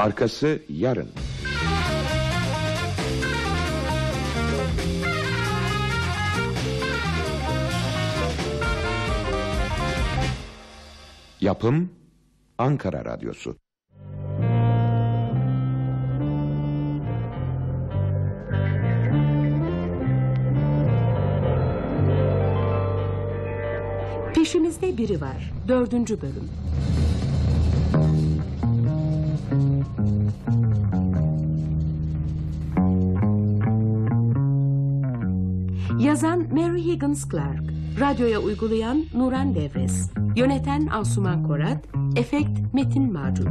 Arkası yarın. Yapım Ankara Radyosu. Peşimizde biri var. Dördüncü bölüm. Yazan Mary Higgins Clark. Radyoya uygulayan Nuran Devres. Yöneten Asuman Korat. Efekt Metin Macun.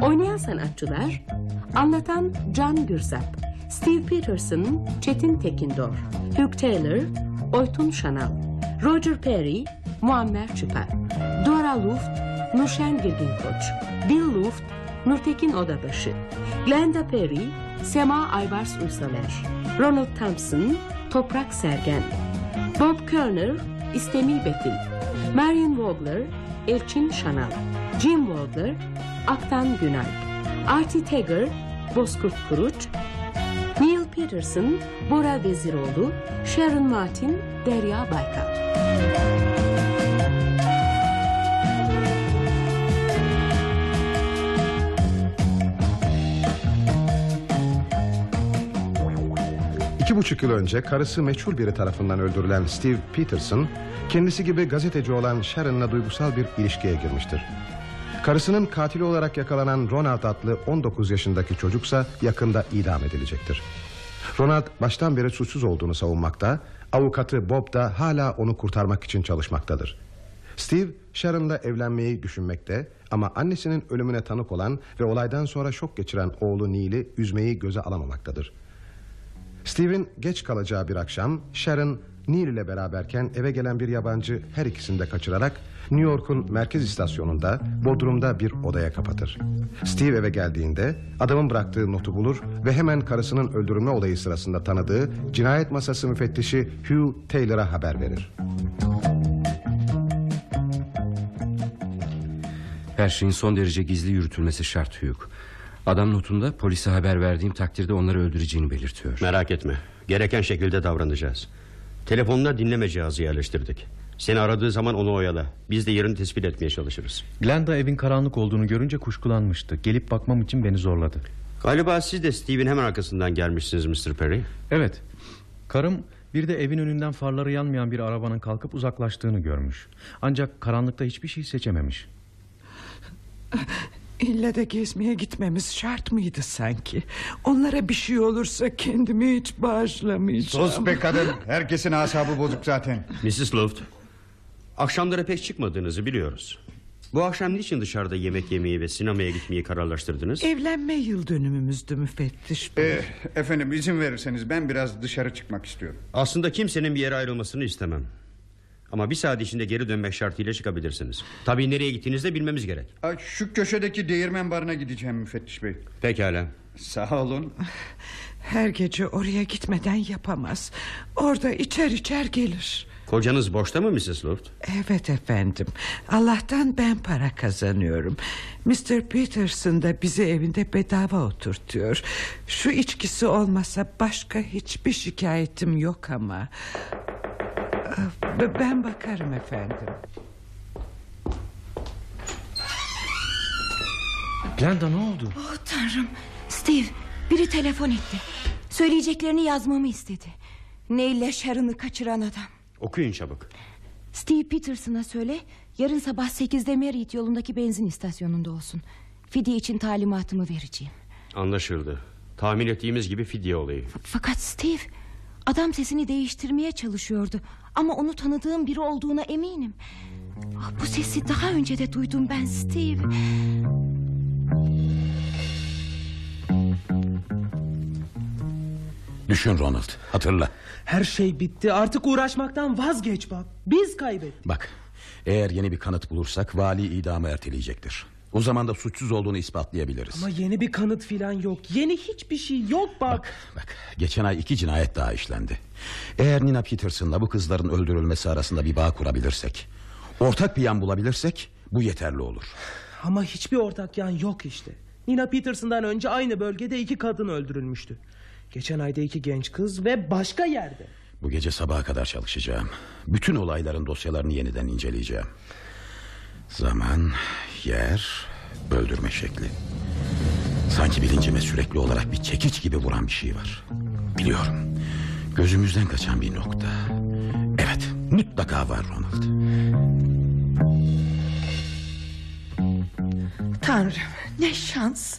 Oynayan sanatçılar Anlatan Can Gürsap Steve Peterson Çetin Tekindor Hugh Taylor Oytun Şanal Roger Perry Muammer Çıpar Dora Luft Nurşen Girgin Koç Bill Luft Nurtekin Odabaşı Glenda Perry Sema Aybars Uysaler Ronald Thompson Toprak Sergen Bob Körner İstemi Betil Marion Vogler Elçin Şanal Jim Vogler Aktan Günay Artie Tegger Bozkurt Kuruç Neil Peterson Bora Veziroğlu Sharon Martin Derya Baykal İki buçuk yıl önce karısı meçhul biri tarafından öldürülen Steve Peterson... ...kendisi gibi gazeteci olan Sharon'la duygusal bir ilişkiye girmiştir. Karısının katili olarak yakalanan Ronald adlı 19 yaşındaki çocuksa yakında idam edilecektir. Ronald baştan beri suçsuz olduğunu savunmakta, avukatı Bob da hala onu kurtarmak için çalışmaktadır. Steve, Sharon'la evlenmeyi düşünmekte ama annesinin ölümüne tanık olan ve olaydan sonra şok geçiren oğlu Neil'i üzmeyi göze alamamaktadır. Steve'in geç kalacağı bir akşam Sharon Neil ile beraberken eve gelen bir yabancı her ikisini de kaçırarak New York'un merkez istasyonunda Bodrum'da bir odaya kapatır. Steve eve geldiğinde adamın bıraktığı notu bulur ve hemen karısının öldürülme olayı sırasında tanıdığı cinayet masası müfettişi Hugh Taylor'a haber verir. Her şeyin son derece gizli yürütülmesi şart Hugh. Adam notunda polise haber verdiğim takdirde onları öldüreceğini belirtiyor. Merak etme. Gereken şekilde davranacağız. Telefonuna dinleme cihazı yerleştirdik. Seni aradığı zaman onu oyala. Biz de yerini tespit etmeye çalışırız. Glenda evin karanlık olduğunu görünce kuşkulanmıştı. Gelip bakmam için beni zorladı. Galiba siz de Steve'in hemen arkasından gelmişsiniz Mr. Perry. Evet. Karım bir de evin önünden farları yanmayan bir arabanın kalkıp uzaklaştığını görmüş. Ancak karanlıkta hiçbir şey seçememiş. İlle de gezmeye gitmemiz şart mıydı sanki? Onlara bir şey olursa kendimi hiç bağışlamayacağım. Sus be kadın. Herkesin asabı bozuk zaten. Mrs. Luft. Akşamlara pek çıkmadığınızı biliyoruz. Bu akşam niçin dışarıda yemek yemeyi ve sinemaya gitmeyi kararlaştırdınız? Evlenme yıl dönümümüzdü müfettiş bey. Ee, efendim izin verirseniz ben biraz dışarı çıkmak istiyorum. Aslında kimsenin bir yere ayrılmasını istemem. Ama bir saat içinde geri dönmek şartıyla çıkabilirsiniz. Tabii nereye gittiğinizi de bilmemiz gerek. Şu köşedeki değirmen barına gideceğim müfettiş bey. Pekala. Sağ olun. Her gece oraya gitmeden yapamaz. Orada içer içer gelir. Kocanız boşta mı Mrs. Luft? Evet efendim. Allah'tan ben para kazanıyorum. Mr. Peterson da bizi evinde bedava oturtuyor. Şu içkisi olmasa başka hiçbir şikayetim yok ama. Ben bakarım efendim. Glenda ne oldu? Oh tanrım Steve biri telefon etti Söyleyeceklerini yazmamı istedi Neyle Sharon'ı kaçıran adam Okuyun çabuk. Steve Peterson'a söyle Yarın sabah sekizde Merritt yolundaki benzin istasyonunda olsun Fidye için talimatımı vereceğim Anlaşıldı. Tahmin ettiğimiz gibi fidye olayı. Fakat Steve Adam sesini değiştirmeye çalışıyordu. Ama onu tanıdığım biri olduğuna eminim. Ah, Bu sesi daha önce de duydum ben Steve. Düşün Ronald hatırla. Her şey bitti. Artık uğraşmaktan vazgeç bak. Biz kaybettik. Bak eğer yeni bir kanıt bulursak vali idamı erteleyecektir O zaman da suçsuz olduğunu ispatlayabiliriz. Ama yeni bir kanıt filan yok. Yeni hiçbir şey yok bak. Bak geçen ay iki cinayet daha işlendi. Eğer Nina Peterson'la bu kızların öldürülmesi arasında bir bağ kurabilirsek... ...ortak bir yan bulabilirsek bu yeterli olur. Ama hiçbir ortak yan yok işte. Nina Peterson'dan önce aynı bölgede iki kadın öldürülmüştü. Geçen ayda iki genç kız ve başka yerde. Bu gece sabaha kadar çalışacağım. Bütün olayların dosyalarını yeniden inceleyeceğim. Zaman, yer, öldürme şekli. Sanki bilincime sürekli olarak bir çekiç gibi vuran bir şey var. Biliyorum. Gözümüzden kaçan bir nokta. Evet, mutlaka var Ronald. Tanrım ne şans.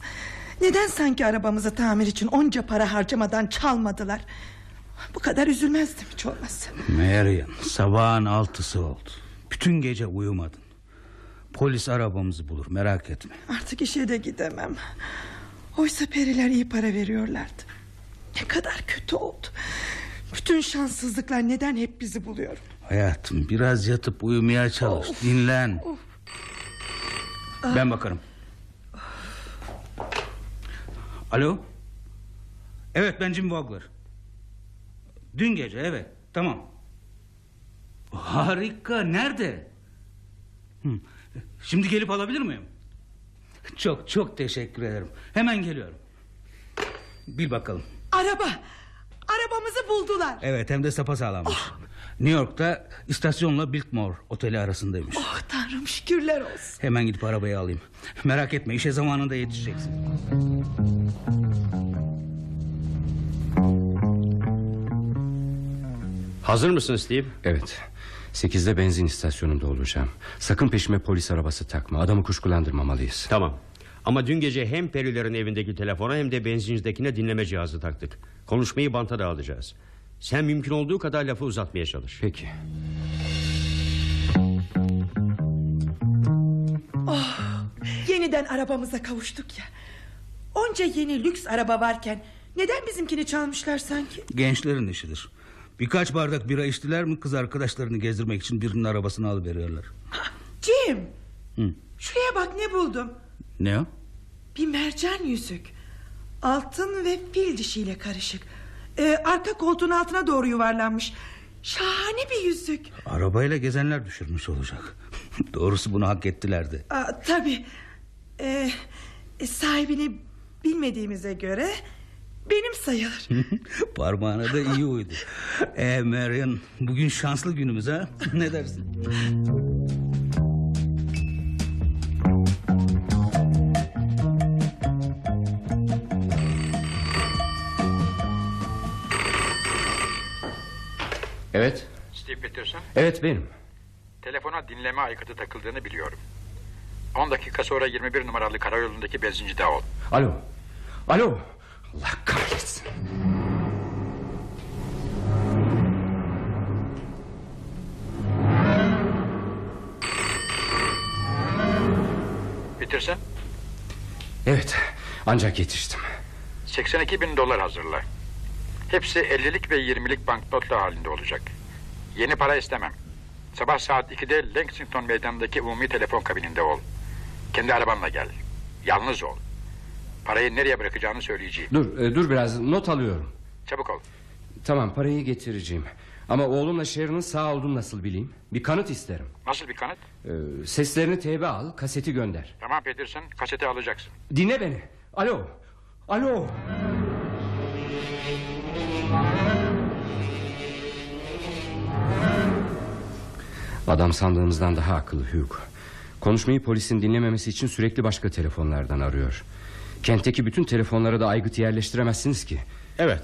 Neden sanki arabamızı tamir için onca para harcamadan çalmadılar? Bu kadar üzülmezdim hiç olmazsa. Marian sabahın altısı oldu. Bütün gece uyumadın. Polis arabamızı bulur merak etme. Artık işe de gidemem. Oysa periler iyi para veriyorlardı. Ne kadar kötü oldu. Bütün şanssızlıklar neden hep bizi buluyor? Hayatım biraz yatıp uyumaya çalış. Dinlen. Ben bakarım. Alo. Evet ben Jim Wagler. Dün gece evet tamam. Harika nerede? Hı. Şimdi gelip alabilir miyim? Çok çok teşekkür ederim. Hemen geliyorum. Bil bakalım. Araba. Arabamızı buldular. Evet hem de sapasağlammış. New York'ta istasyonla Biltmore oteli arasındaymış. Oh tanrım şükürler olsun. Hemen gidip arabayı alayım. Merak etme işe zamanında yetişeceksin. Hazır mısın Steve? Evet. Sekizde benzin istasyonunda olacağım. Sakın peşime polis arabası takma. Adamı kuşkulandırmamalıyız. Tamam. Ama dün gece hem Perilerin evindeki telefona hem de benzincidekine dinleme cihazı taktık. Konuşmayı banta da alacağız. Sen mümkün olduğu kadar lafı uzatmaya çalış. Peki. Oh, yeniden arabamıza kavuştuk ya. Onca yeni lüks araba varken neden bizimkini çalmışlar sanki? Gençlerin işidir. Birkaç bardak bira içtiler mi kız arkadaşlarını gezdirmek için birinin arabasını alıveriyorlar. Jim, Hı. şuraya bak ne buldum. Ne o? Bir mercan yüzük. Altın ve fil dişiyle karışık. Ee, arka koltuğun altına doğru yuvarlanmış. Şahane bir yüzük. Arabayla gezenler düşürmüş olacak. Doğrusu bunu hak ettilerdi. Aa, tabii. Ee, e, sahibini bilmediğimize göre benim sayılır. Parmağına da iyi uydu. Ee Marion bugün şanslı günümüz ha. ne dersin? Evet. Steve Peterson, Evet benim. telefona dinleme aygıtı takıldığını biliyorum. 10 dakika sonra 21 numaralı karayolundaki benzincide ol. Alo. Alo. Allah kahretsin. Peterson, Evet. Ancak yetiştim. 82 bin dolar hazırla. Hepsi 50'lik ve 20'lik banknotlar halinde olacak. Yeni para istemem. Sabah saat 2'de Lexington meydanındaki umumi telefon kabininde ol. Kendi arabanla gel. Yalnız ol. Parayı nereye bırakacağını söyleyeceğim. Dur, e, dur biraz not alıyorum. Çabuk ol. Tamam parayı getireceğim. Ama oğlumla Sharon'ın sağ olduğunu nasıl bileyim? Bir kanıt isterim. Nasıl bir kanıt? Ee, seslerini teybe al, kaseti gönder. Tamam Peterson, kaseti alacaksın. Dinle beni. Alo. Alo. Adam sandığımızdan daha akıllı Hugh. Konuşmayı polisin dinlememesi için sürekli başka telefonlardan arıyor. Kentteki bütün telefonlara da aygıt yerleştiremezsiniz ki. Evet.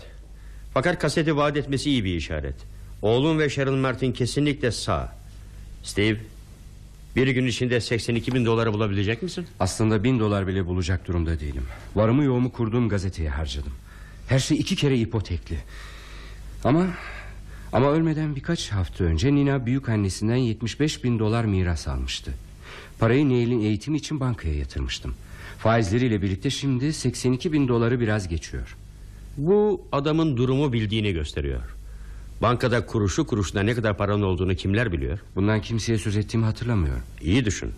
Fakat kaseti vaat etmesi iyi bir işaret. Oğlum ve Sharon Martin kesinlikle sağ. Steve, bir gün içinde 82 bin doları bulabilecek misin? Aslında bin dolar bile bulacak durumda değilim. Varımı yoğumu kurduğum gazeteye harcadım. Her şey iki kere ipotekli. Ama ama ölmeden birkaç hafta önce Nina büyük annesinden 75 bin dolar miras almıştı. Parayı Neil'in eğitimi için bankaya yatırmıştım. Faizleriyle birlikte şimdi 82 bin doları biraz geçiyor. Bu adamın durumu bildiğini gösteriyor. Bankada kuruşu kuruşuna ne kadar paranın olduğunu kimler biliyor? Bundan kimseye söz ettiğimi hatırlamıyorum. İyi düşün.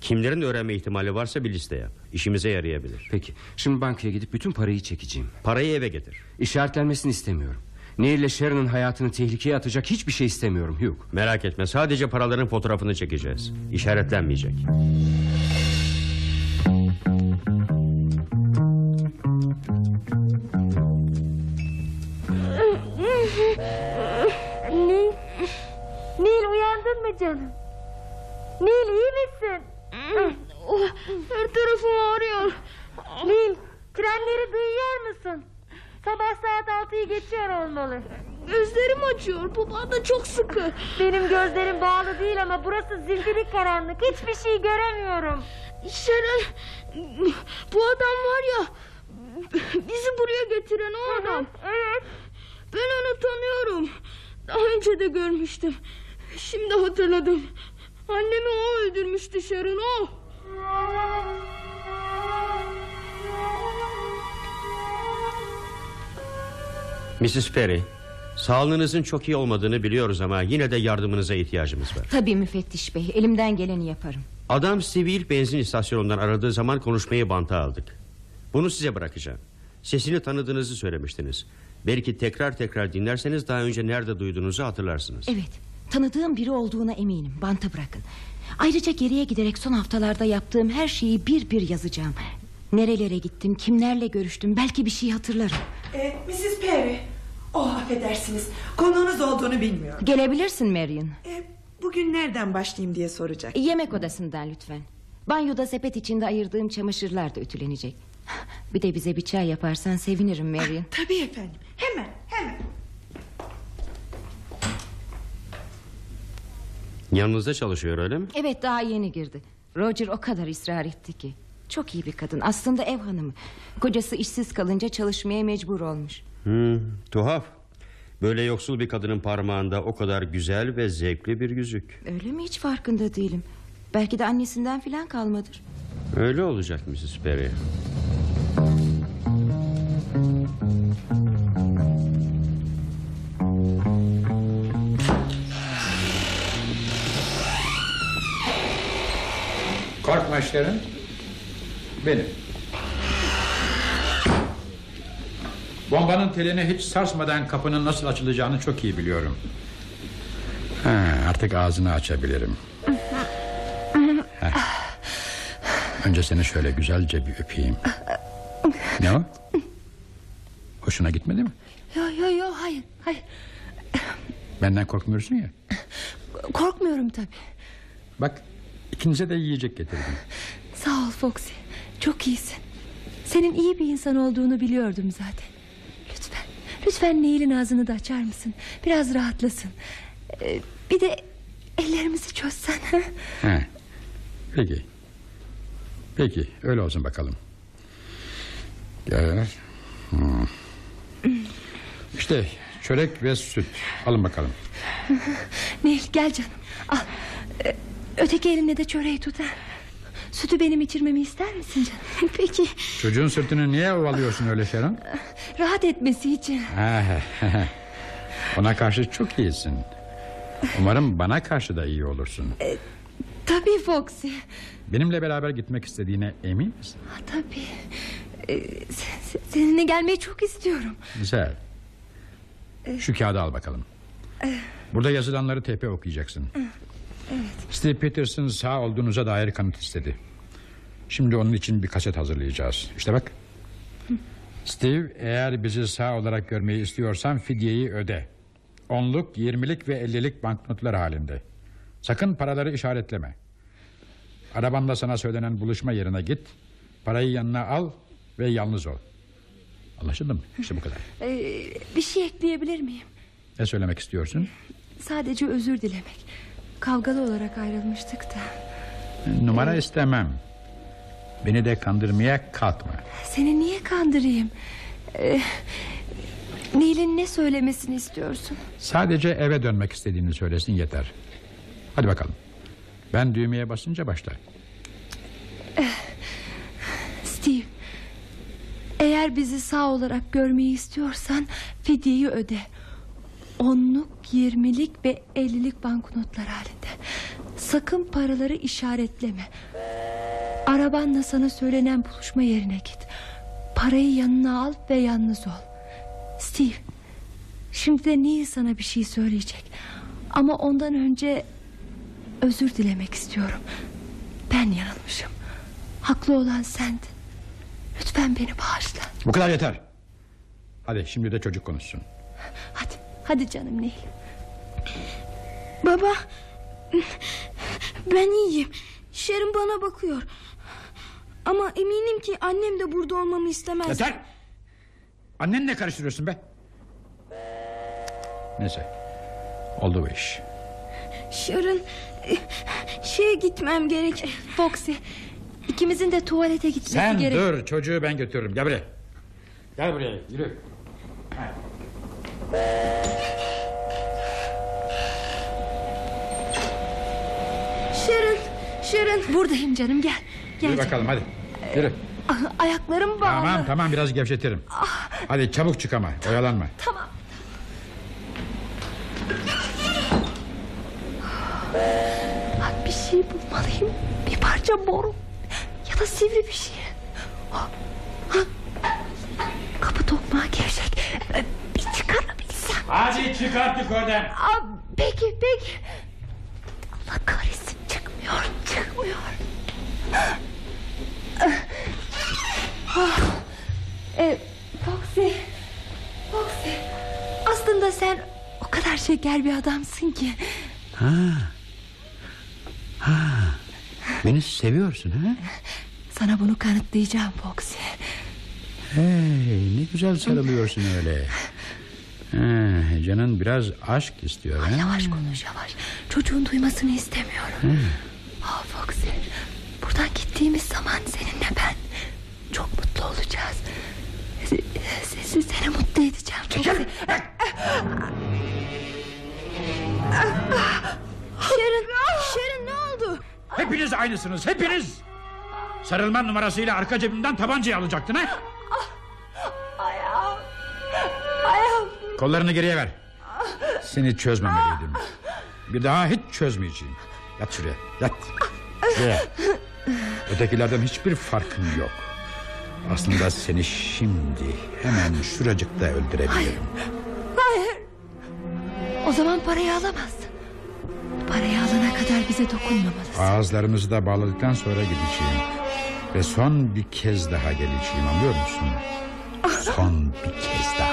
Kimlerin öğrenme ihtimali varsa bir liste yap. İşimize yarayabilir. Peki şimdi bankaya gidip bütün parayı çekeceğim. Parayı eve getir. İşaretlenmesini istemiyorum. Neil ile Sharon'ın hayatını tehlikeye atacak hiçbir şey istemiyorum Hugh. Merak etme sadece paraların fotoğrafını çekeceğiz. İşaretlenmeyecek. Nil, Nil uyandın mı canım? Nil iyi misin? Her tarafım ağrıyor. Nil trenleri duyuyor musun? Sabah saat altıyı geçiyor olmalı. Gözlerim acıyor. Bu da çok sıkı. Benim gözlerim bağlı değil ama burası zifiri karanlık. Hiçbir şey göremiyorum. Şeren bu adam var ya bizi buraya getiren o adam. Evet. Ben onu tanıyorum. Daha önce de görmüştüm. Şimdi hatırladım. Annemi o öldürmüştü Sharon o. Mrs. Perry, sağlığınızın çok iyi olmadığını biliyoruz ama yine de yardımınıza ihtiyacımız var. Tabii müfettiş bey elimden geleni yaparım. Adam sivil benzin istasyonundan aradığı zaman konuşmayı banta aldık. Bunu size bırakacağım. Sesini tanıdığınızı söylemiştiniz. Belki tekrar tekrar dinlerseniz daha önce nerede duyduğunuzu hatırlarsınız. Evet tanıdığım biri olduğuna eminim banta bırakın. Ayrıca geriye giderek son haftalarda yaptığım her şeyi bir bir yazacağım. Nerelere gittim kimlerle görüştüm belki bir şey hatırlarım. Ee, Mrs. Perry. Oh affedersiniz. Konuğunuz olduğunu bilmiyorum. Gelebilirsin Marion. Ee, bugün nereden başlayayım diye soracak. Yemek odasından lütfen. Banyoda sepet içinde ayırdığım çamaşırlar da ütülenecek. Bir de bize bir çay yaparsan sevinirim Marion. Tabii efendim. Hemen hemen. Yanınızda çalışıyor öyle mi? Evet daha yeni girdi. Roger o kadar ısrar etti ki. Çok iyi bir kadın aslında ev hanımı. Kocası işsiz kalınca çalışmaya mecbur olmuş. Hmm, tuhaf. Böyle yoksul bir kadının parmağında o kadar güzel ve zevkli bir yüzük. Öyle mi hiç farkında değilim. Belki de annesinden filan kalmadır. Öyle olacak Mrs. Perry. Korkma Sharon. Benim. Bombanın telini hiç sarsmadan kapının nasıl açılacağını çok iyi biliyorum. Ha, artık ağzını açabilirim. Heh. Önce seni şöyle güzelce bir öpeyim. Ne o? Hoşuna gitmedi mi? Yo yo yo hayır hayır. Benden korkmuyorsun ya. Korkmuyorum tabii. Bak ikinize de yiyecek getirdim. Sağ ol Foxy. Çok iyisin. Senin iyi bir insan olduğunu biliyordum zaten. Lütfen. Neil'in ağzını da açar mısın? Biraz rahatlasın. Ee, bir de ellerimizi çözsen. Ha. Peki. Peki öyle olsun bakalım. Gel. Hmm. İşte çörek ve süt. Alın bakalım. Neil gel canım. Al. Ee, Öteki elinle de çöreği tut. ha. Sütü benim içirmemi ister misin canım? Peki. Çocuğun sırtını niye ovalıyorsun öyle Sharon? Rahat etmesi için. Ona karşı çok iyisin. Umarım bana karşı da iyi olursun. Tabii Foxy. Benimle beraber gitmek istediğine emin misin? Ha, tabii. Se- seninle gelmeyi çok istiyorum. Güzel. Şu kağıdı al bakalım. Burada yazılanları tepe okuyacaksın. Evet. Steve Peterson sağ olduğunuza dair kanıt istedi. Şimdi onun için bir kaset hazırlayacağız. İşte bak. Steve eğer bizi sağ olarak görmeyi istiyorsan fidyeyi öde. Onluk, yirmilik ve ellilik banknotlar halinde. Sakın paraları işaretleme. Arabanda sana söylenen buluşma yerine git. Parayı yanına al ve yalnız ol. Anlaşıldı mı? İşte bu kadar. Ee, bir şey ekleyebilir miyim? Ne söylemek istiyorsun? Sadece özür dilemek. Kavgalı olarak ayrılmıştık da. Numara istemem. Beni de kandırmaya kalkma. Seni niye kandırayım? Ee, Neil'in ne söylemesini istiyorsun? Sadece eve dönmek istediğini söylesin yeter. Hadi bakalım. Ben düğmeye basınca başla. Steve. Eğer bizi sağ olarak görmeyi istiyorsan fidyeyi öde. Onluk, yirmilik ve ellilik banknotlar halinde. Sakın paraları işaretleme. Arabanla sana söylenen buluşma yerine git. Parayı yanına al ve yalnız ol. Steve. Şimdi de Neil sana bir şey söyleyecek. Ama ondan önce özür dilemek istiyorum. Ben yanılmışım. Haklı olan sendin. Lütfen beni bağışla. Bu kadar yeter. Hadi şimdi de çocuk konuşsun. Hadi, hadi canım Neil. Baba Ben iyiyim Sharon bana bakıyor Ama eminim ki annem de burada olmamı istemez Yeter. Annen ne karıştırıyorsun be? Neyse. Oldu bu iş. Sharon e, Şeye gitmem gerek Foxy ikimizin de tuvalete gitmesi Sen gerek dur çocuğu ben götürürüm. Gel buraya. Gel buraya yürü. Sharon Sharon. Buradayım canım gel, gel Yürü bakalım hadi. Yürü. Ah, Ayaklarım bağlı. Tamam tamam biraz gevşetirim. Hadi çabuk çık ama oyalanma. Tamam. Ah, Bir şey bulmalıyım. Bir parça boru. Ya da sivri bir şey. Ah, ah. Kapı tokmağı çıkarabilsem Hadi çık artık oradan. Aa, Peki peki Allah kahretsin çıkmıyor çıkmıyor ah, e, Foxy Foxy Aslında sen o kadar şeker bir adamsın ki Ha. Ha. Beni seviyorsun ha? Sana bunu kanıtlayacağım Foxy Hey, ne güzel sarılıyorsun öyle. Ha, canın biraz aşk istiyor ha? Yavaş konuş yavaş Çocuğun duymasını istemiyorum Ha. Ah Foxy Buradan gittiğimiz zaman seninle ben Çok mutlu olacağız Se- se- Seni mutlu edeceğim Foxy Sharon Sharon ne oldu Hepiniz aynısınız hepiniz. Sarılma numarasıyla arka cebimden tabancayı alacaktın ha? Kollarını geriye ver. Seni çözmemeliydim. Bir daha hiç çözmeyeceğim. Yat şuraya yat. Şuraya. Ötekilerden hiçbir farkın yok. Aslında seni şimdi hemen şuracıkta öldürebilirim. Hayır O zaman parayı alamazsın Parayı alana kadar bize dokunmamalısın Ağızlarımızı da bağladıktan sonra gideceğim. Ve son bir kez daha geleceğim anlıyor musun? Son bir kez daha.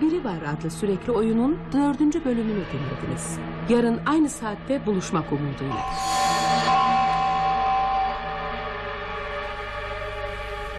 Biri Var adlı sürekli oyunun dördüncü bölümünü dinlediniz. Yarın aynı saatte buluşmak umuduyla.